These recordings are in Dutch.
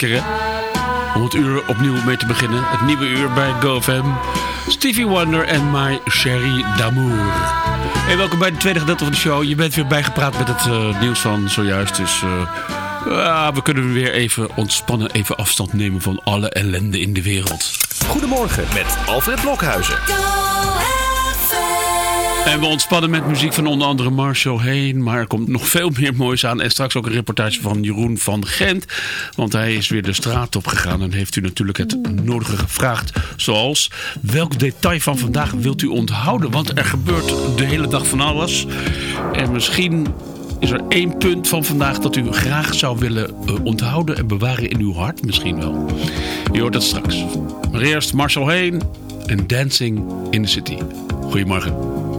Lekker hè? Om het uur opnieuw mee te beginnen. Het nieuwe uur bij GoFam. Stevie Wonder en My Sherry D'Amour. Hey, welkom bij het tweede gedeelte van de show. Je bent weer bijgepraat met het uh, nieuws van zojuist. Dus uh, we kunnen weer even ontspannen, even afstand nemen van alle ellende in de wereld. Goedemorgen met Alfred Blokhuizen. En we ontspannen met muziek van onder andere Marshall Heen. Maar er komt nog veel meer moois aan. En straks ook een reportage van Jeroen van Gent. Want hij is weer de straat op gegaan. En heeft u natuurlijk het nodige gevraagd. Zoals, welk detail van vandaag wilt u onthouden? Want er gebeurt de hele dag van alles. En misschien is er één punt van vandaag dat u graag zou willen uh, onthouden en bewaren in uw hart misschien wel. Je hoort dat straks. Maar eerst Marshall Heen en Dancing in the City. Goedemorgen.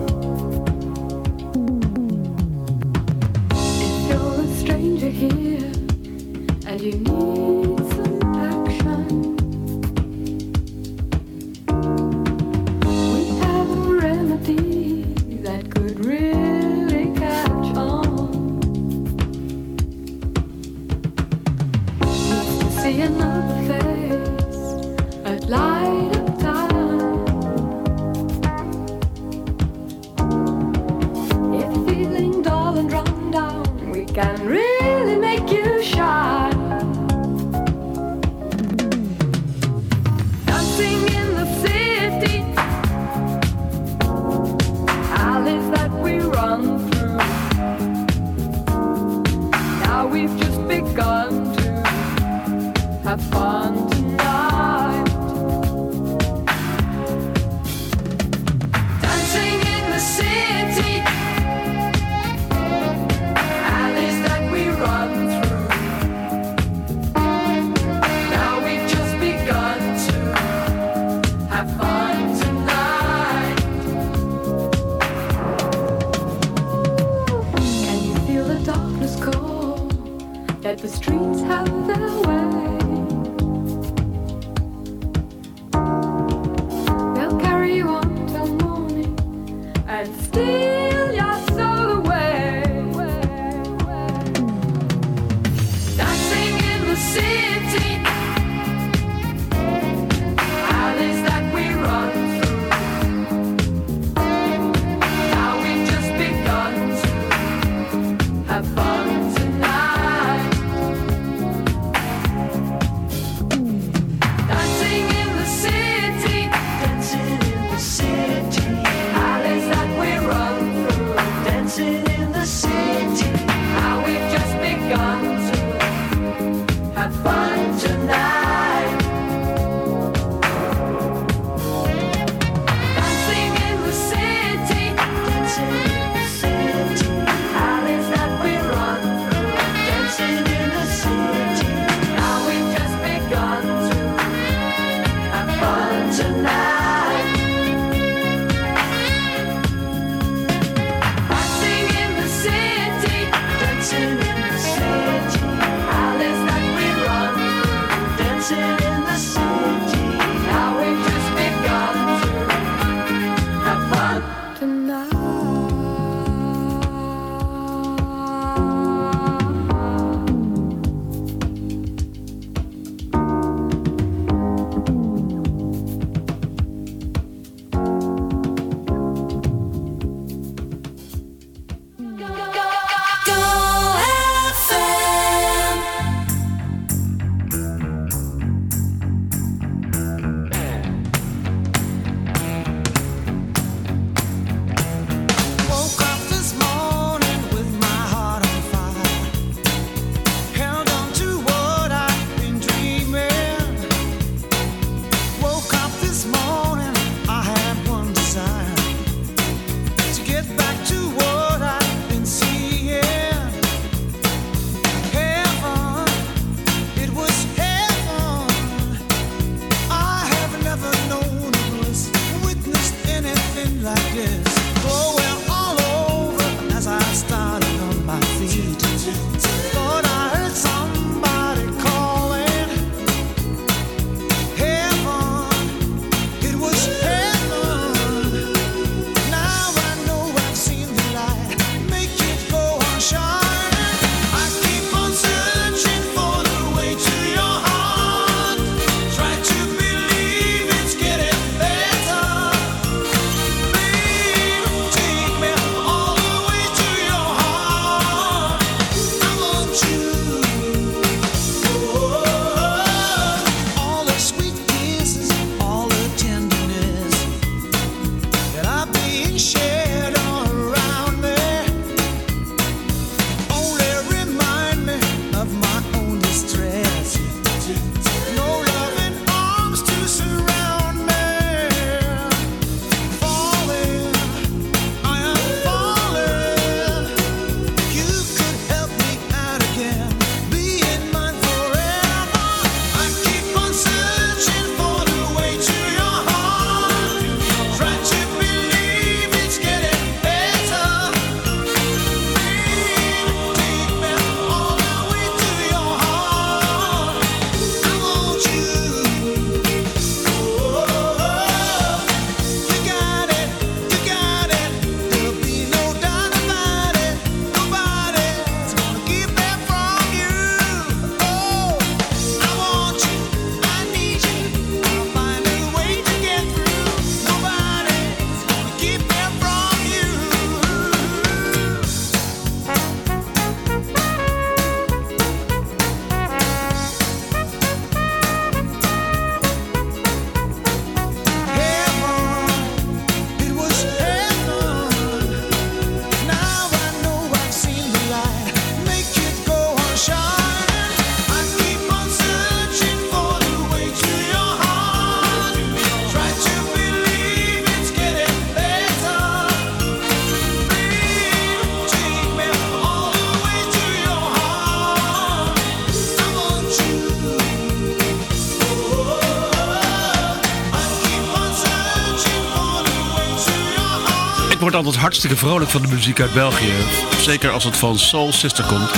Wordt altijd hartstikke vrolijk van de muziek uit België. Zeker als het van Soul Sister komt.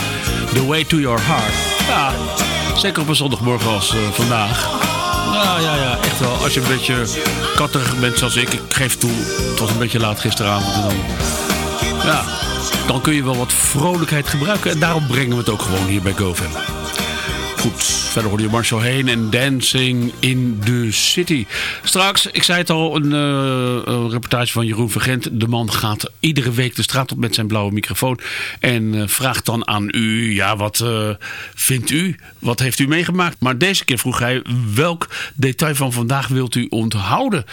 The Way to Your Heart. Zeker op een zondagmorgen als uh, vandaag. Ja, ja, ja, echt wel. Als je een beetje katterig bent zoals ik. Ik geef toe, het was een beetje laat gisteravond. En dan, ja, dan kun je wel wat vrolijkheid gebruiken. En daarom brengen we het ook gewoon hier bij GoFam. Goed, verder hoorde je Marshall heen en Dancing in the City. Straks, ik zei het al, een, uh, reportage van Jeroen Vergent. De man gaat iedere week de straat op met zijn blauwe microfoon. En uh, vraagt dan aan u, ja, wat uh, vindt u? Wat heeft u meegemaakt? Maar deze keer vroeg hij, welk detail van vandaag wilt u onthouden?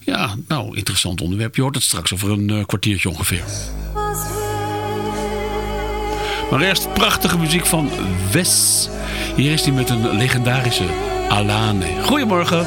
Ja, nou, interessant onderwerp. Je hoort het straks over een kwartiertje ongeveer. Maar eerst prachtige muziek van Wes. Hier is hij met een legendarische Alane. Goedemorgen.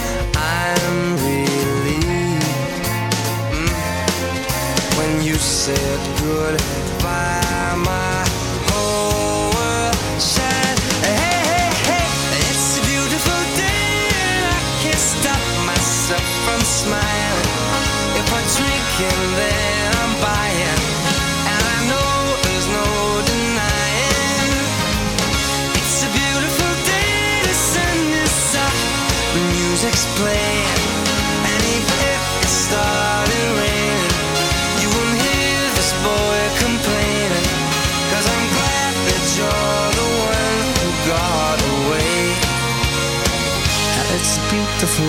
said goodbye. My whole world shined. Hey, hey, hey, it's a beautiful day, and I can't stop myself from smiling. If I drink and then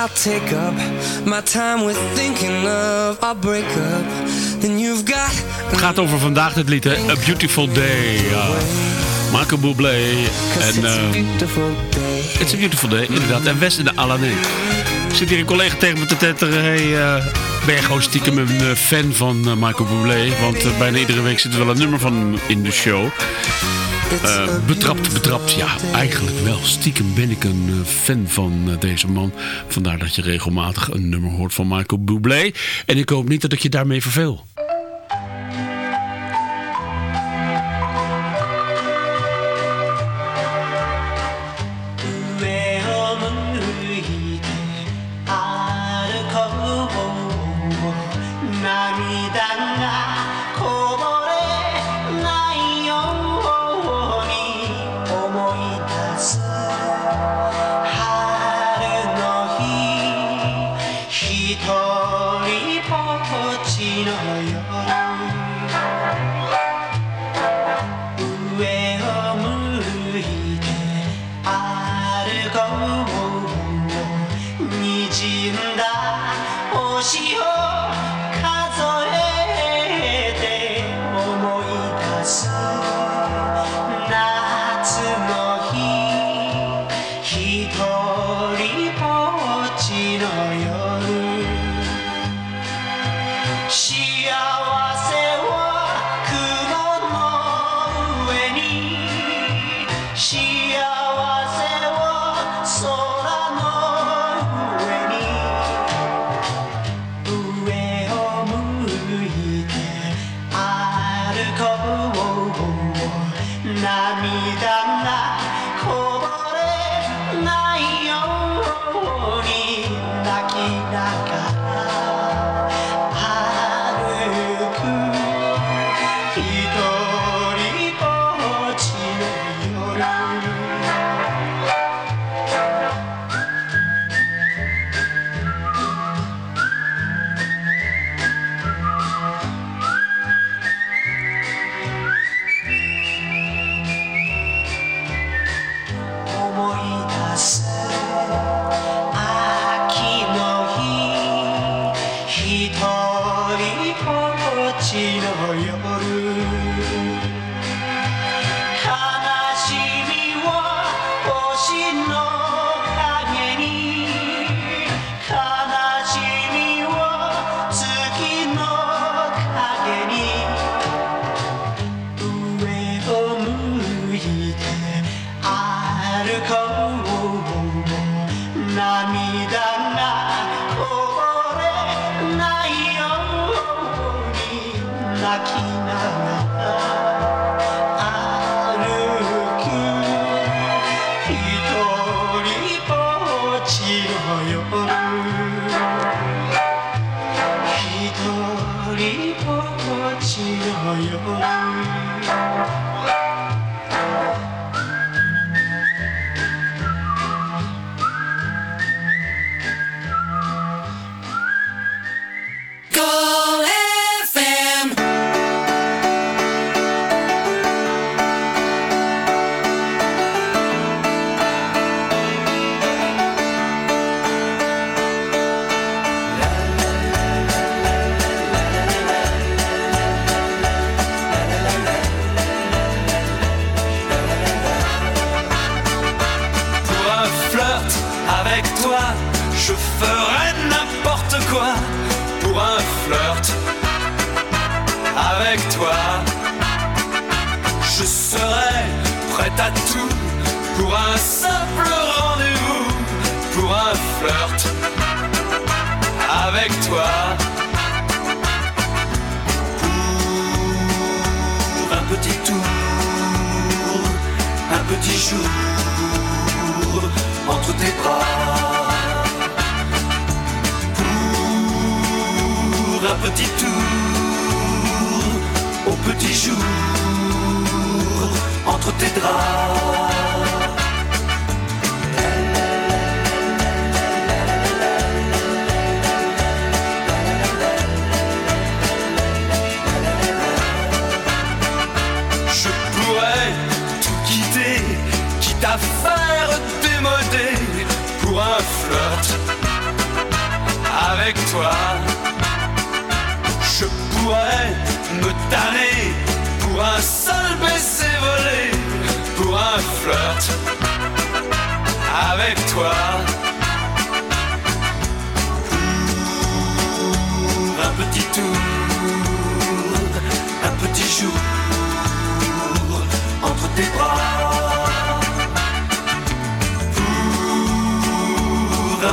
I'll take up my time with thinking of our breakup, then you've got. Het gaat over vandaag dit lied, hè? A Beautiful Day. Ja. Michael Bublé. En it's a eh, beautiful day. It's a Beautiful Day, inderdaad. En West in de Alané. Zit hier een collega tegen me te tetteren. Hey, eh, ben je gewoon stiekem een eh, fan van eh, Michael Bublé? Want bijna iedere week zit er wel een nummer van in de show. A betrapt, betrapt. Ja, eigenlijk wel. Stiekem ben ik een eh, fan van eh, deze man. Vandaar dat je regelmatig een nummer hoort van Michael Bublé. En ik hoop niet dat ik je daarmee verveel.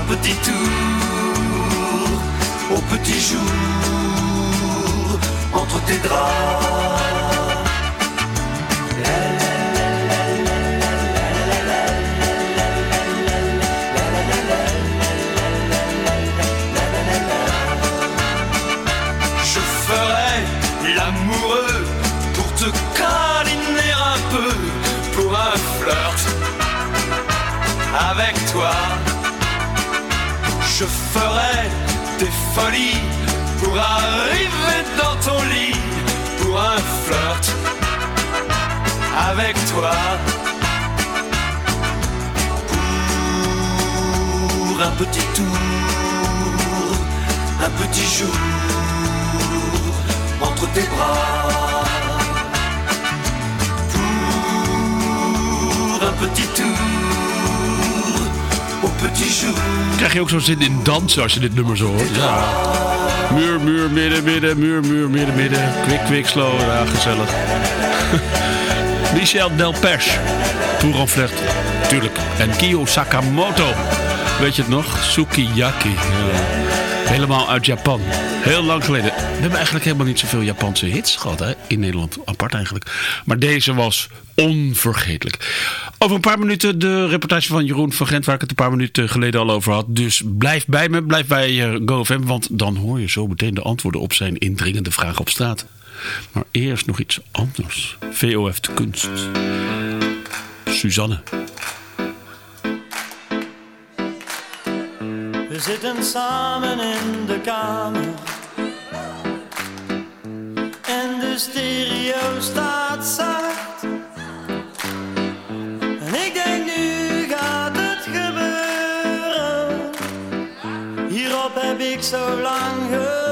Petit tour au petit jour entre tes draps. Je ferai Je ferai des folies pour arriver dans ton lit pour un flirt avec toi. Pour un petit tour, un petit jour entre tes bras. Pour un petit tour. Krijg je ook zo zin in dansen als je dit nummer zo hoort? Ja. Muur, muur, midden, midden, muur, muur, midden, midden. Kwik, kwik, slow. Ja, gezellig. Michel Delpech. Pour en flirt. Tuurlijk. En Kiyo Sakamoto. Weet je het nog? Sukiyaki. Ja. Helemaal uit Japan. Heel lang geleden. We hebben eigenlijk helemaal niet zoveel Japanse hits gehad hè? in Nederland. Apart eigenlijk. Maar deze was onvergetelijk. Over een paar minuten de reportage van Jeroen van Gent... waar ik het een paar minuten geleden al over had. Dus blijf bij me, blijf bij GoFM... want dan hoor je zo meteen de antwoorden op zijn indringende vragen op straat. Maar eerst nog iets anders. VOF de kunst. Suzanne. We zitten samen in de kamer. En de stereo staat zacht. Hierop heb ik zo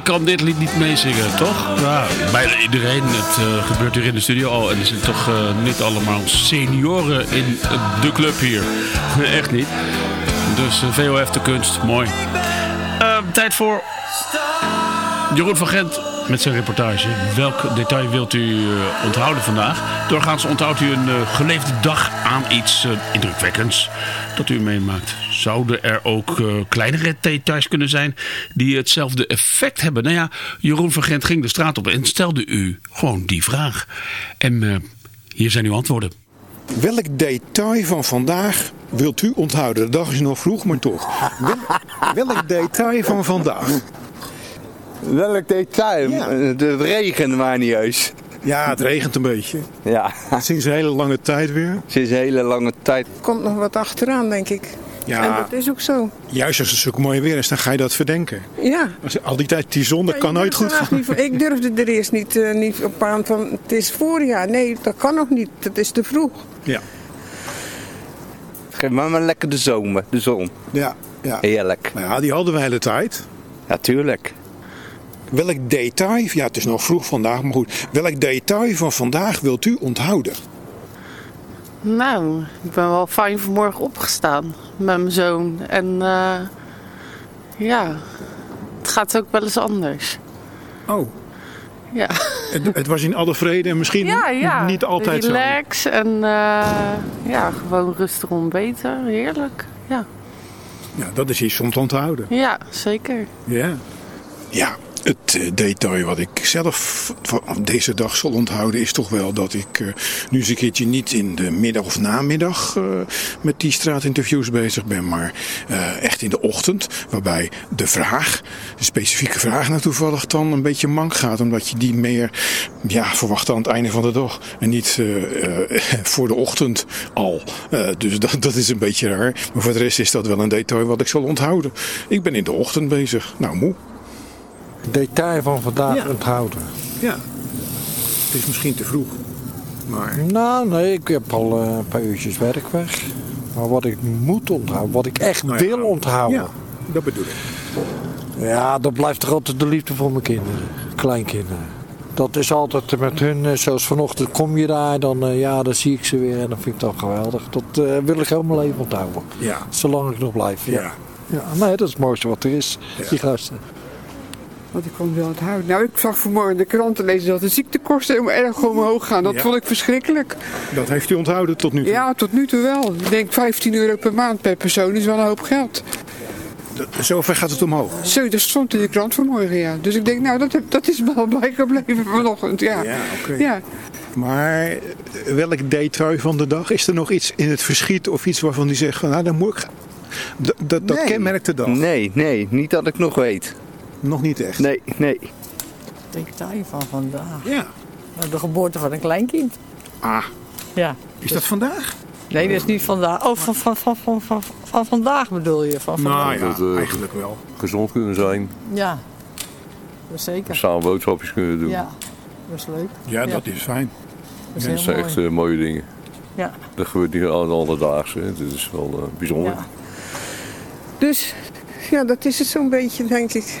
Wie kan dit lied niet meezingen, toch? Ja, bijna iedereen. Het eh, gebeurt hier in de studio al. En er zitten toch eh, niet allemaal senioren in de club hier. Echt niet. Dus eh, VOF de kunst, mooi. Eh, tijd voor Jeroen van Gent met zijn reportage. Welk detail wilt u onthouden vandaag? Doorgaans onthoudt u een geleefde dag aan iets indrukwekkends dat u meemaakt. Zouden er ook eh, kleinere details kunnen zijn die hetzelfde effect hebben? Nou ja, Jeroen van Gent ging de straat op en stelde u gewoon die vraag. En eh, hier zijn uw antwoorden. Welk detail van vandaag wilt u onthouden? De dag is nog vroeg, maar toch. Wel- welk detail van vandaag? Welk detail? Ja. De regen maar niet juist. Ja, het regent een beetje. Ja, Sinds een hele lange tijd weer. sinds een hele lange tijd. komt nog wat achteraan, denk ik. En Ja, dat is ook zo. juist als het zo mooi weer is, dan ga je dat verdenken. Ja. Als al die tijd die zon, dat Ja, kan nooit goed er gaan. niet ik durfde er eerst niet, eh, niet op aan van het is voorjaar. Nee, dat kan nog niet. Dat is te vroeg. Ja, Geef maar maar lekker de zomer, de zon. ja, ja. Heerlijk. Nou ja, die hadden we de hele tijd. Natuurlijk. Welk detail, ja het is nog vroeg vandaag, maar goed. Welk detail van vandaag wilt u onthouden? Nou, ik ben wel fijn vanmorgen opgestaan met mijn zoon. En eh, ja, het gaat ook wel eens anders. Oh, Ja, het, het was in alle vrede en misschien ja, ja. niet altijd zo. Relax en eh, ja, gewoon rustig ontbeten. Heerlijk. Ja, Ja, dat is iets om te onthouden. ja zeker. Ja. Ja, Het eh, detail wat ik zelf van deze dag zal onthouden is toch wel dat ik eh, nu eens een keertje niet in de middag of namiddag eh, met die straatinterviews bezig ben, maar echt in de ochtend. Waarbij de vraag, de specifieke vraag nou toevallig dan een beetje mank gaat, omdat je die meer ja, verwacht aan het einde van de dag en niet voor de ochtend al. Dus dat, dat is een beetje raar. Maar voor de rest is dat wel een detail wat ik zal onthouden. Ik ben in de ochtend bezig. Nou, moe. Detail van vandaag Ja. onthouden. Ja, het is misschien te vroeg. Maar Nou, nee, ik heb al eh, een paar uurtjes werk weg. Maar wat ik moet onthouden, wat ik echt Nou ja, wil onthouden. ja, dat bedoel ik. Ja, dat blijft toch altijd de liefde voor mijn kinderen, kleinkinderen. Dat is altijd met hun, eh, zoals vanochtend kom je daar, dan, eh, ja, dan zie ik ze weer en dan vind ik dat geweldig. Dat wil ik heel mijn leven onthouden. Ja. Zolang ik nog blijf. Ja. Ja. Ja. nee, dat is het mooiste wat er is, die gasten. Want ik kon wel onthouden. Nou, ik zag vanmorgen in de kranten lezen dat de ziektekosten erg omhoog gaan. Dat Ja. vond ik verschrikkelijk. Dat heeft u onthouden tot nu toe. Ja, tot nu toe wel. Ik denk 15 euro per maand per persoon is wel een hoop geld. Zover gaat het omhoog. Zo, dat stond in de krant vanmorgen, ja. Dus ik denk, nou, dat, heb- dat is wel bijgebleven vanochtend, ja. Ja, oké. Ja. Maar eh, welk detail van de dag? Is er nog iets in het verschiet of iets waarvan u zegt van nou, dan moet ik. Dat dat Nee. kenmerkt de dag. Nee, nee, niet dat ik nog weet. Nog niet echt. Nee, nee. detail van vandaag. Ja. De geboorte van een kleinkind. Ah, Ja. is dat vandaag? Nee, dat is niet vandaag. Oh, van, van, van, van, van, van vandaag bedoel je? Van vandaag. Nou ja, Dat, eh, eigenlijk wel. Gezond kunnen zijn. Ja. Dat is zeker. Samen boodschapjes kunnen doen. Ja. Dat is leuk. Ja, dat is fijn. Dat is Dat zijn mooi. echt eh, mooie dingen. Ja. Dat gebeurt niet aan de alledaagse. hè. Dit is wel eh, bijzonder. Ja. Dus, ja, dat is het zo'n beetje, denk ik.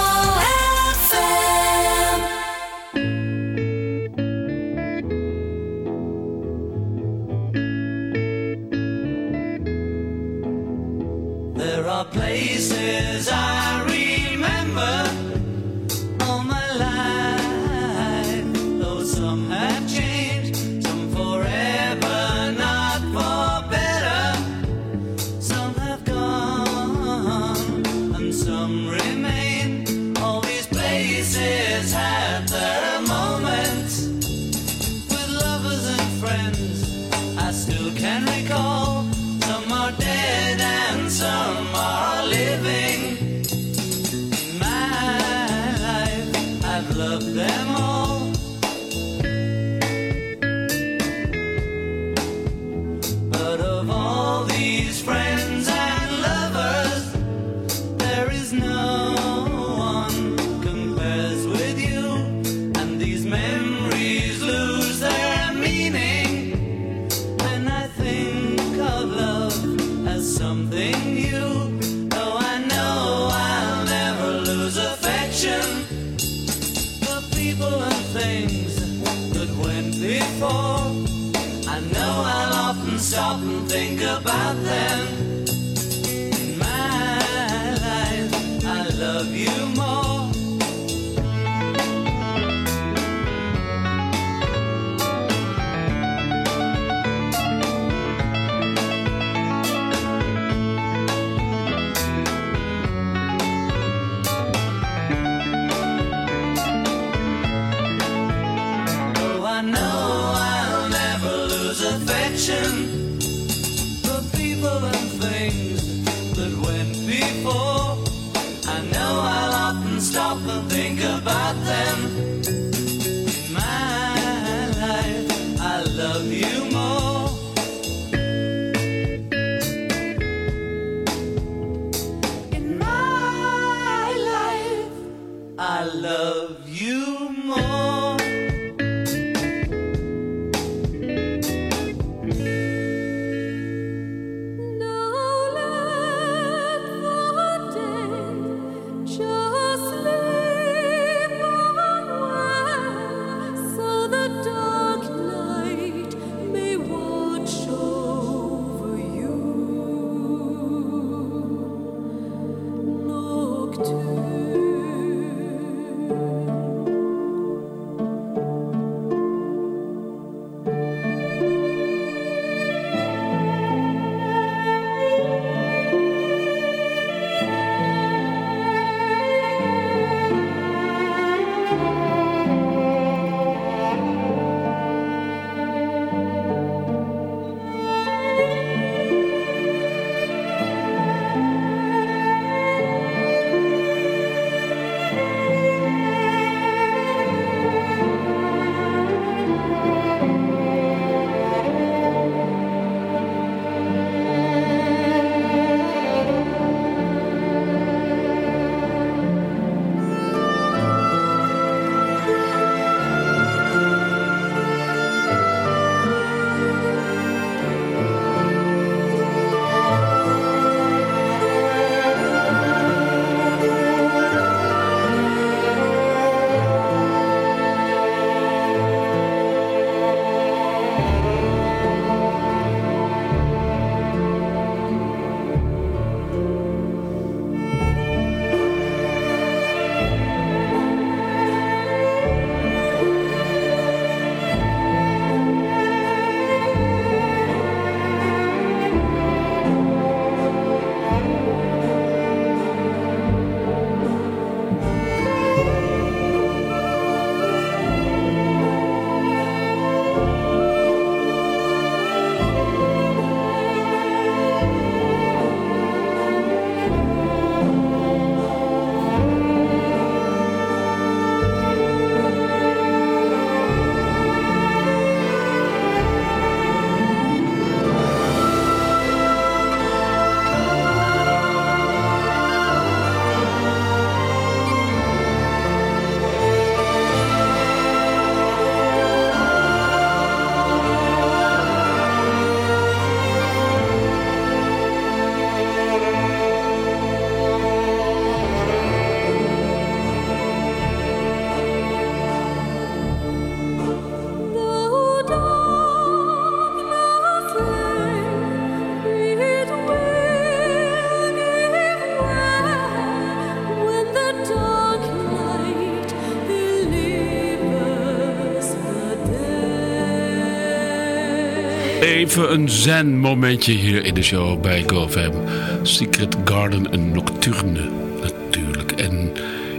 Even een zen momentje hier in de show bij GoFam. Secret Garden, een nocturne natuurlijk. En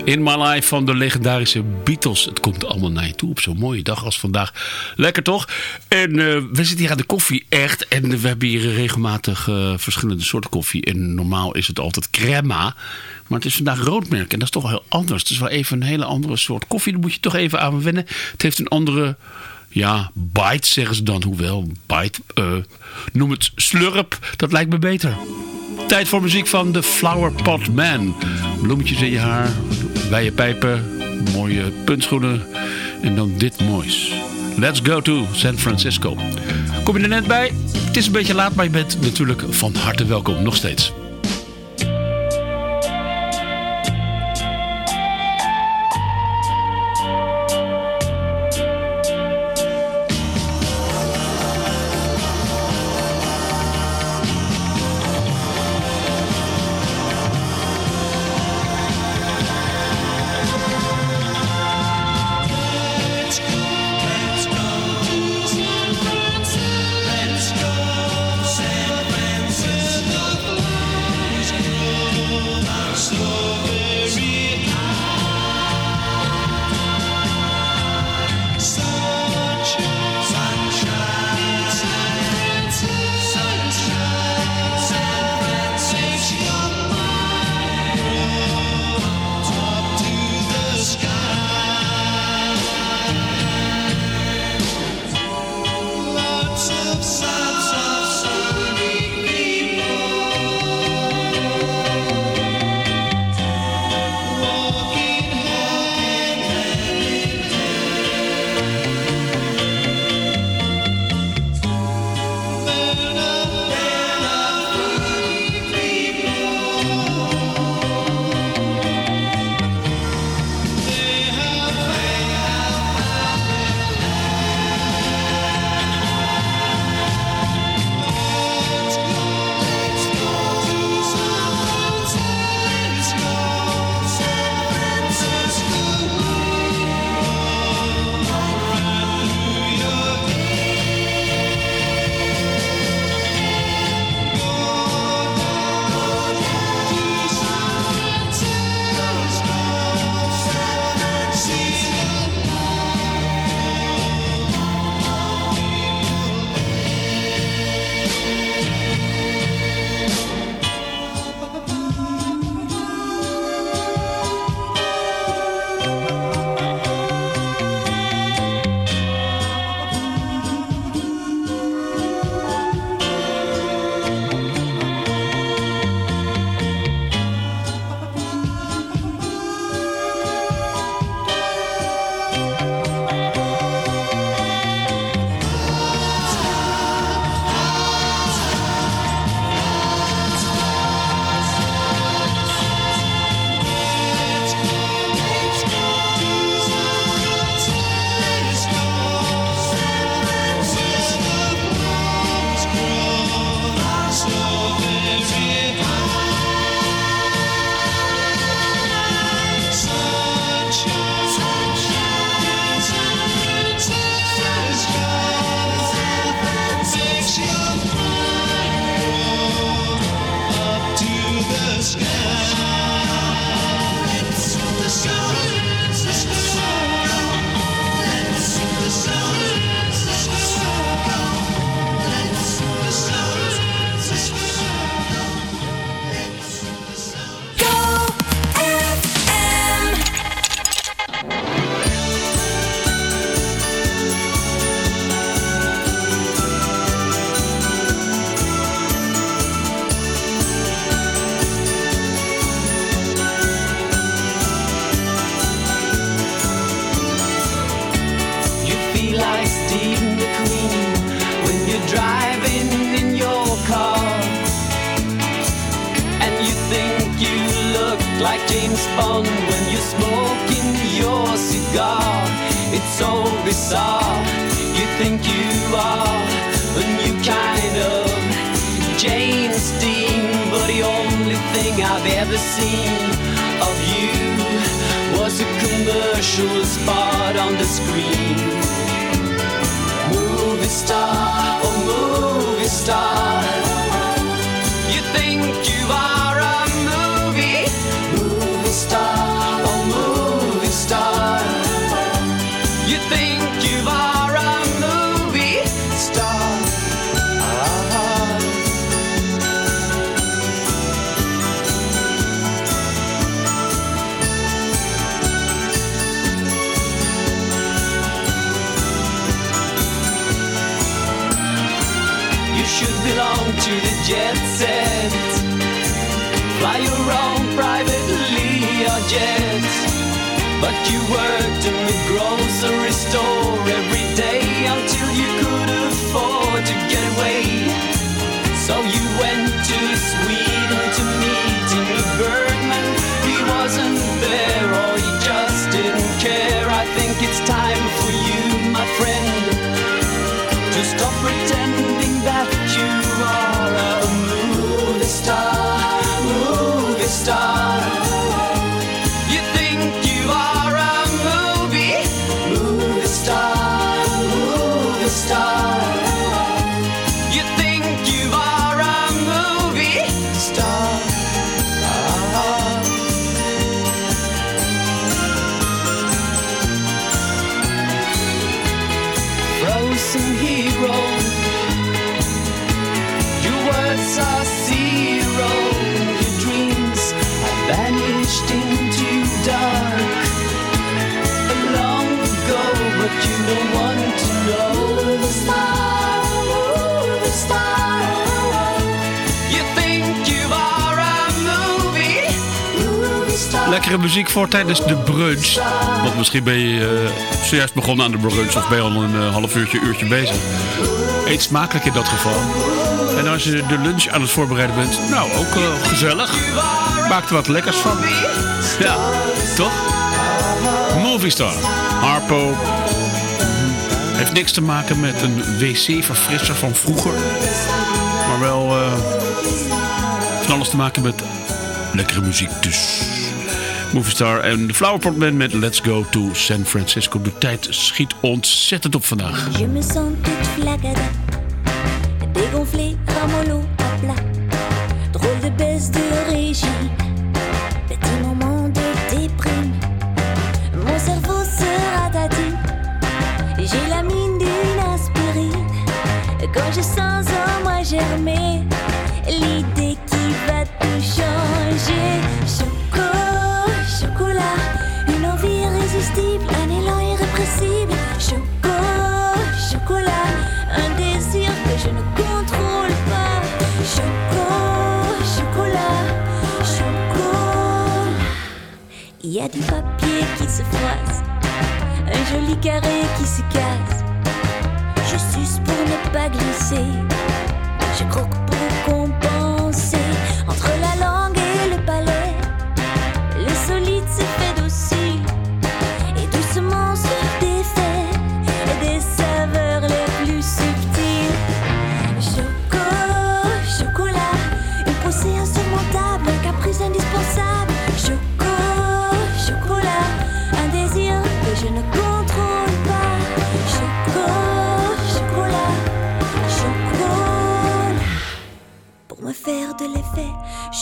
In My Life van de legendarische Beatles. Het komt allemaal naar je toe op zo'n mooie dag als vandaag. Lekker toch? En eh, we zitten hier aan de koffie, echt. En we hebben hier regelmatig eh, verschillende soorten koffie. En normaal is het altijd crema. Maar het is vandaag roodmerk en dat is toch wel heel anders. Het is wel even een hele andere soort koffie. Daar moet je toch even aan wennen. Het heeft een andere... Ja, bite zeggen ze dan. Hoewel, bite, eh, noem het slurp. Dat lijkt me beter. Tijd voor muziek van The Flower Pot Man. Bloemetjes in je haar, bij je pijpen, mooie puntschoenen en dan dit moois. Let's go to San Francisco. Kom je er net bij? Het is een beetje laat, maar je bent natuurlijk van harte welkom. Nog steeds. You should belong to the jet set. Fly your own private jet. But you worked in the grocery store every day until Lekkere muziek voor tijdens de brunch. Want misschien ben je eh, zojuist begonnen aan de brunch of ben je al een eh, half uurtje, uurtje bezig. Eet smakelijk in dat geval. En als je de lunch aan het voorbereiden bent, nou ook eh, gezellig. Maak er wat lekkers van. Ja, toch? Movie Star. Harpo. Heeft niks te maken met een wc-verfrisser van vroeger. Maar wel van alles te maken met lekkere muziek dus. Movie Star en de Flower Pot Band met Let's Go to San Francisco. De tijd schiet ontzettend op vandaag. Je me sens toute flagada, dégonflée, ramollo à plat. Drôle de baisse de régime, petit moment de déprime. Mon cerveau se ratatine, j'ai la mine d'une aspirine. Quand je sens en moi germer y a du papier qui se froisse, un joli carré qui se casse. Je suce pour ne pas glisser, je croque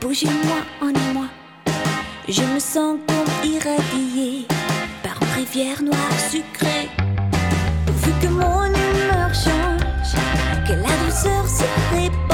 Bougez-moi, en moi. Je me sens comme irradiée par une rivière noire sucrée. Vu que mon humeur change, que la douceur se répand.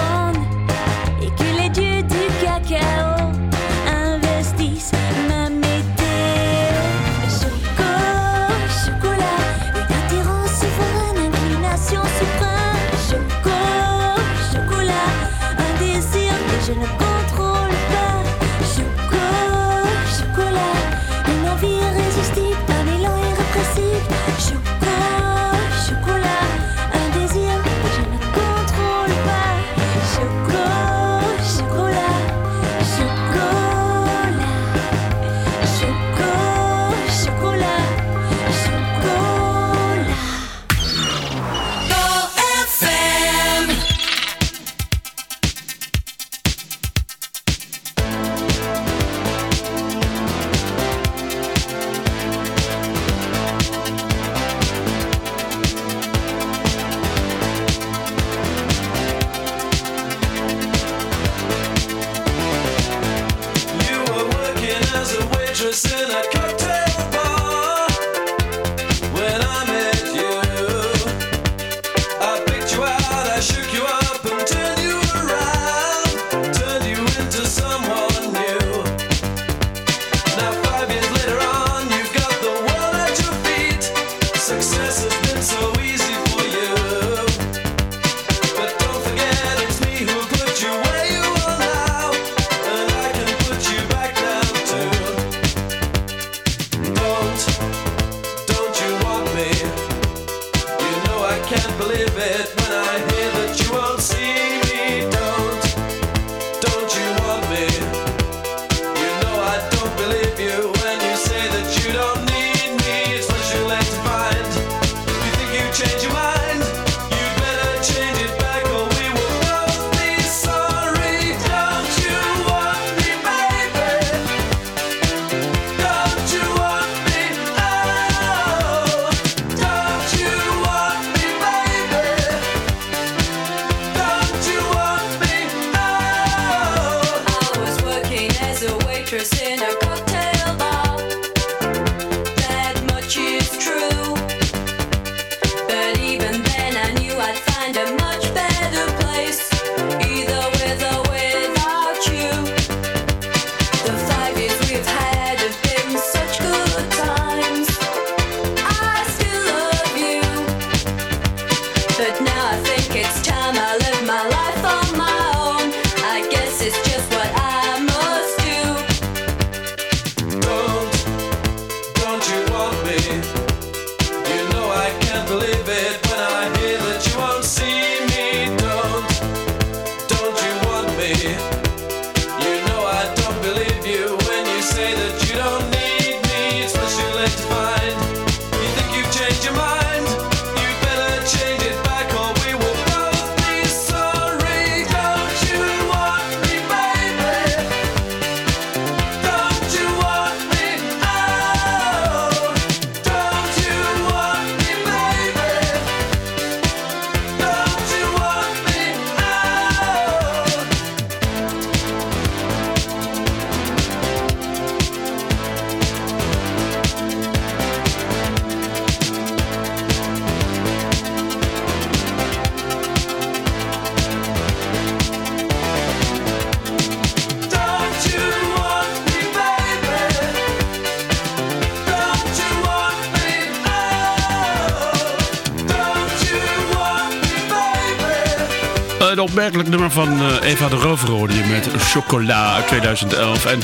opmerkelijk nummer van eh, Eva de Rover met Chocola uit 2011. En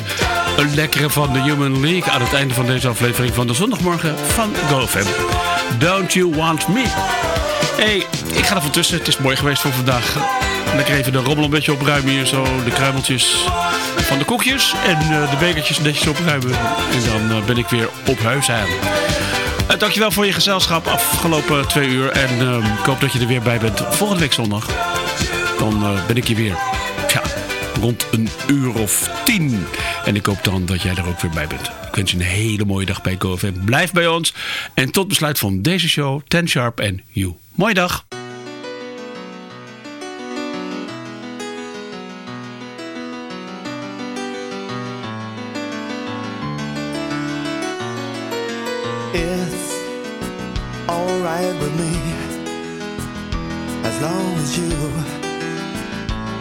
een lekkere van de Human League aan het einde van deze aflevering van de zondagmorgen van GoFam. Don't You Want Me. hey, ik ga er van tussen. Het is mooi geweest voor vandaag. Lekker even de rommel een beetje opruimen hier zo. De kruimeltjes van de koekjes en eh, de bekertjes netjes opruimen. En dan eh, ben ik weer op huis aan. je dankjewel voor je gezelschap afgelopen twee uur. En ik hoop dat je er weer bij bent volgende week zondag dan eh, ben ik hier weer. Ja, rond een uur of tien. En ik hoop dan dat jij er ook weer bij bent. Ik wens je een hele mooie dag bij COVID, Blijf bij ons. En tot besluit van deze show. Ten Sharp en You. Mooie dag. With me As long as you